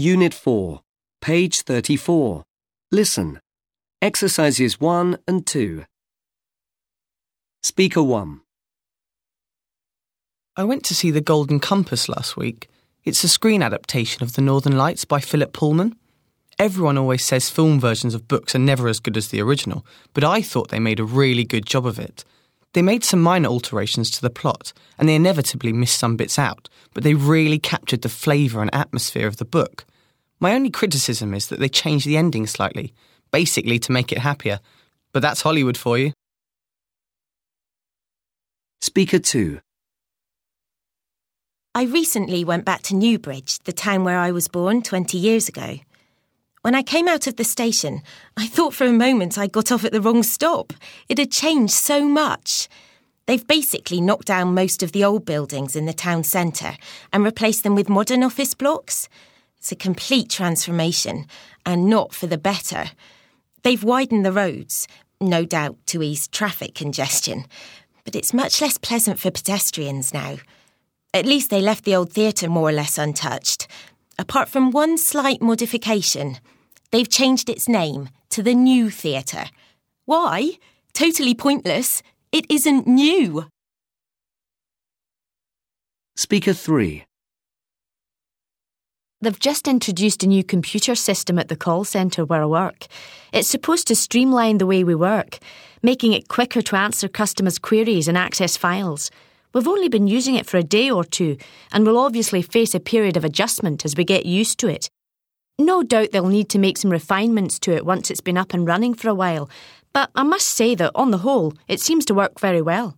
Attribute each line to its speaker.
Speaker 1: Unit 4, page 34. Listen. Exercises 1 and 2. Speaker 1.
Speaker 2: I went to see The Golden Compass last week. It's a screen adaptation of The Northern Lights by Philip Pullman. Everyone always says film versions of books are never as good as the original, but I thought they made a really good job of it. They made some minor alterations to the plot, and they inevitably missed some bits out, but they really captured the flavour and atmosphere of the book. My only criticism is that they changed the ending slightly, basically to make it happier. But that's Hollywood for you.
Speaker 1: Speaker 2.
Speaker 3: I recently went back to Newbridge, the town where I was born 20 years ago. When I came out of the station, I thought for a moment I got off at the wrong stop. It had changed so much. They've basically knocked down most of the old buildings in the town centre and replaced them with modern office blocks. It's a complete transformation, and not for the better. They've widened the roads, no doubt to ease traffic congestion, but it's much less pleasant for pedestrians now. At least they left the old theatre more or less untouched, apart from one slight modification. They've changed its name to the New Theatre. Why? Totally pointless. It isn't new.
Speaker 1: Speaker 3.
Speaker 4: They've just introduced a new computer system at the call centre where I work. It's supposed to streamline the way we work, making it quicker to answer customers' queries and access files. We've only been using it for a day or two, and we'll obviously face a period of adjustment as we get used to it. No doubt they'll need to make some refinements to it once it's been up and running for a while, but I must say that on the whole, it seems to work very well.